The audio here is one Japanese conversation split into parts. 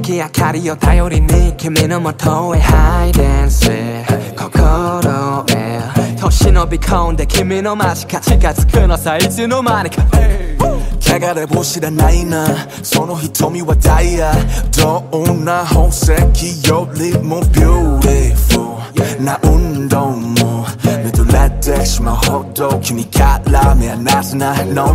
眠らない月明かりを頼りに君のもとへ。ハイデンス。心へと忍び込んで君の間近近づくのさいつの間にか。汚れも知らないな。その瞳はダイヤどんな宝石よりもビューティフルな運動も。目とれてしまうほど君から目離せない？の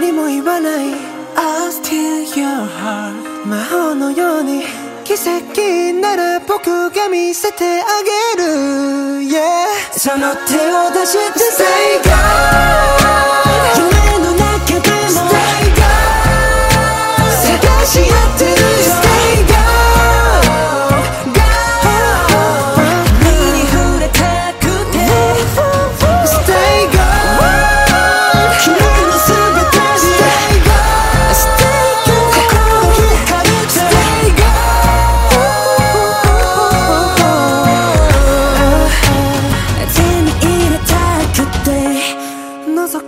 何も言わない。I'll steal your heart. 魔法のように。奇跡なら僕が見せてあげる。Yeah その手を出して Stay gold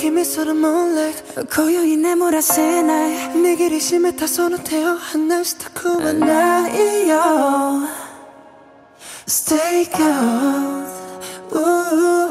君その moonlight 今宵眠らせない握りしめたその手を離したくはないよ Stay cold、Ooh.